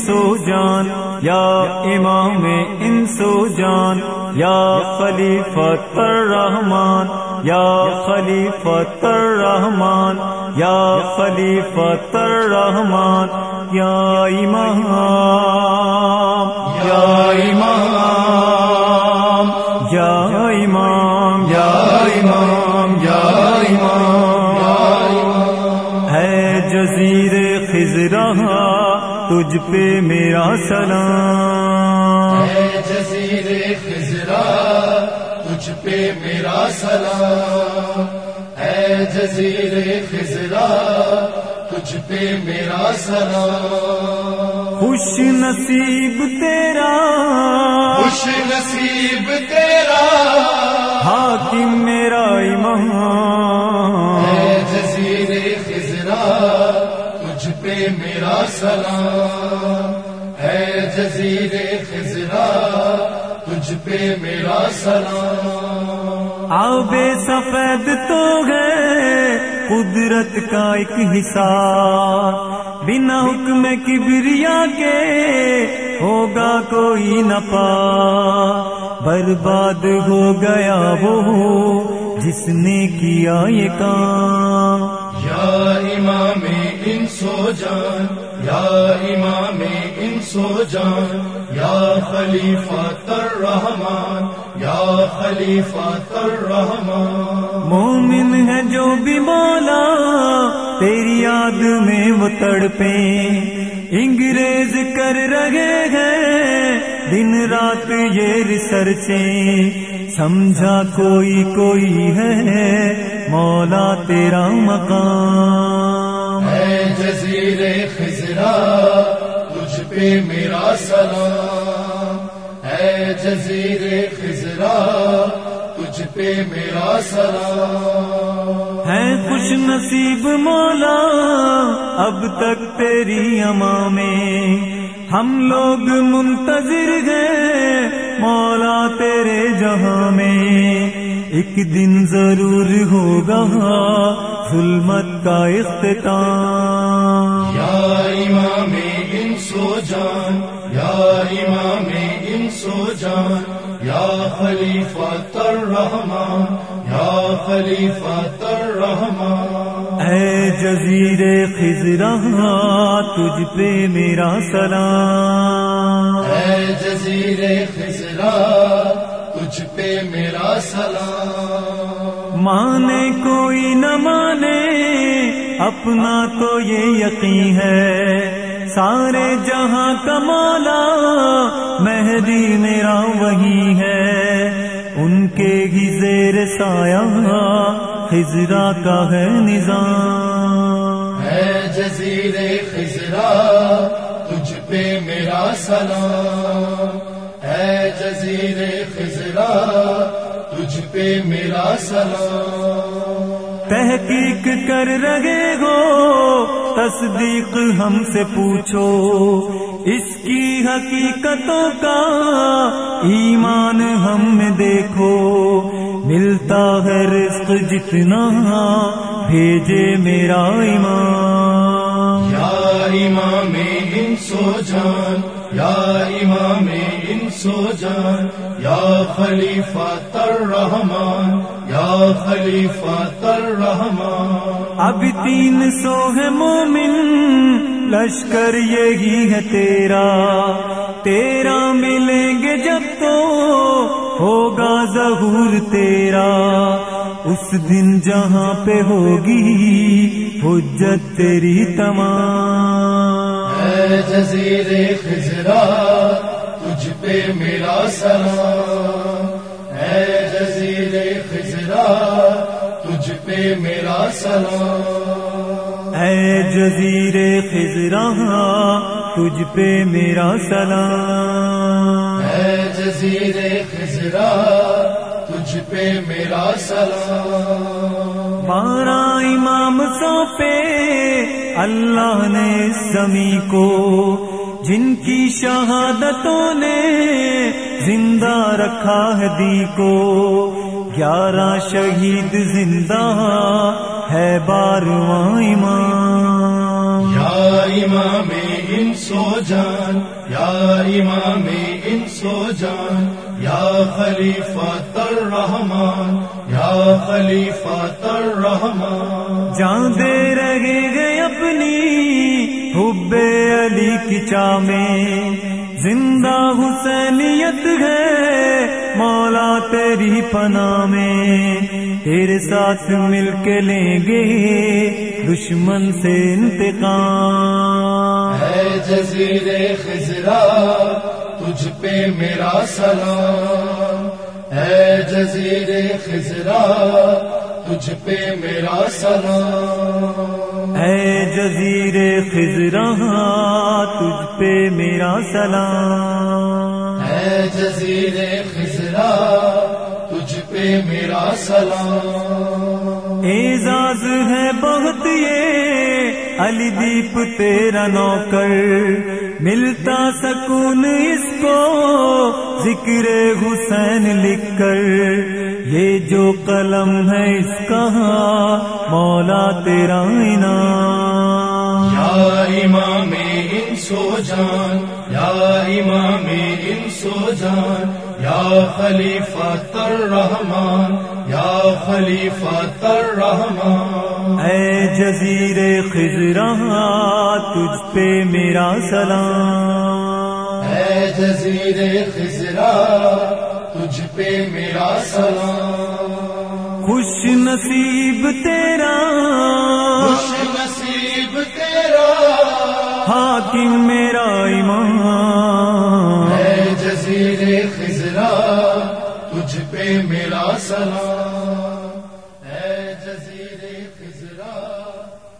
انسو جان، یا امام انسو جان، یا خلیفۃ الرحمان یا خلیفۃ الرحمان یا خلیفۃ الرحمان یا امام یا امام یا امام یا امام یا امام۔ ہے جزیر خزرہ تجھ پہ میرا سلام۔ اے جزیر خزرا تجھ پہ میرا سلام۔ اے جزیر خزرا تجھ پہ میرا سلام۔ خوش نصیب تیرا۔ خوش نصیب تیرا۔ حاکم میرا امام میرا سلام۔ اے جزیر خزرا تجھ پہ میرا سلام۔ آب سفید تو ہے قدرت کا ایک حصہ۔ بنا حکم کبریا کے ہوگا کوئی نہ پا برباد ہو گیا وہ جس نے کیا یہ کام۔ یا امام سو جان، یا امام ان سو جان، یا خلیفہ تر رحمان یا خلیفہ تر رحمان مومن ہے جو بھی مولا، تیری یاد میں وہ تڑپے۔ انگریز کر رہے ہیں، دن رات یہ ریسرچیں سمجھا کوئی کوئی ہے، مولا تیرا مقام۔ اے جزیر خزرا تجھ پہ میرا سلام۔ اے جزیر خزرا تجھ پہ میرا سلام۔ ہے خوش نصیب مولا، اب تک تیری اما میں۔ ہم لوگ منتظر ہیں مولا تیرے جہاں میں۔ ایک دن ضرور ہوگا ظلمت کا اختتام۔ یا امام ان سو جان یا امام ان سو جان یا خلیفہ تر رحمان یا خلیفہ تر رحمان اے جزیر خزرہ تجھ پہ میرا سلام۔ اے جزیر خزرا تجھ پہ میرا سلام۔ مانے کوئی نہ مانے اپنا تو یہ یقین ہے۔ سارے جہاں کا مولا مہدی میرا وہی ہے۔ ان کے ہی زیر سایہ خزرا کا ہے نظام۔ اے جزیر خزرا تجھ پہ میرا سلام۔ اے جزیر خزرا تجھ پہ میرا سلام۔ تحقیق کر رہے ہو تصدیق ہم سے پوچھو۔ اس کی حقیقتوں کا ایمان ہم میں دیکھو۔ ملتا ہے رزق جتنا بھیجے میرا ایمان۔ یا امام ان سو جان یا امام ان سو جان یا خلیفہ تر رحمان یا خلیفہ تر رحمان اب تین سو ہے مومن لشکر یہی ہے تیرا۔ تیرا ملیں گے جب تو ہوگا ظہور تیرا۔ اس دن جہاں پہ ہوگی حجت تیری تمام۔ اے جزیر خزرا تجھ پہ میرا سلام اے جزیر خزرا تجھ پہ میرا سلام۔ اے جزیر خزرہ تجھ پہ میرا سلام۔ اے جزیر خزرا تجھ پہ میرا سلام۔ بارہ امام سونپے اللہ نے اس زمیں کو جن کی شہادتوں نے زندہ رکھا ہے دی کو گیارہ شہید زندہ ہے بارواں امام۔ یا امام ان سو جان یا امام ان سو جان یا خلیفہ تر رحمان یا خلیفہ تر رحمان۔ جان دے رہے گئے اپنی حب علی کی میں زندہ حسینیت ہے، مولا تیری پنا میں۔ تیرے ساتھ مل کے لیں گے دشمن سے انتقام۔ ہے جزیر خزرا تجھ پہ میرا سلام۔ ہے جزیر خزرا تجھ پہ میرا سلام۔ اے جزیر خزرا تجھ پہ میرا سلام۔ ہے جزیر خزرا تجھ پہ میرا سلام۔ اعزاز ہے بہت یہ علی دیپ تیرا نوکر، ملتا سکون اس کو، ذکر حسین لکھ کر۔ یہ جو قلم ہے اس کا مولا تیرا انعام۔ یا امام سو جان یا امام ان سو جان یا خلیفہ تر رحمان یا خلیفہ تر رحمان۔ اے جزیر خزرا تجھ پہ میرا سلام۔ اے جزیر خزرا تجھ پہ میرا سلام۔ خوش نصیب تیرا خوش نصیب تیرا۔ حاکم میرا ایمان اے جزیر خزرا تجھ پہ میرا سلام۔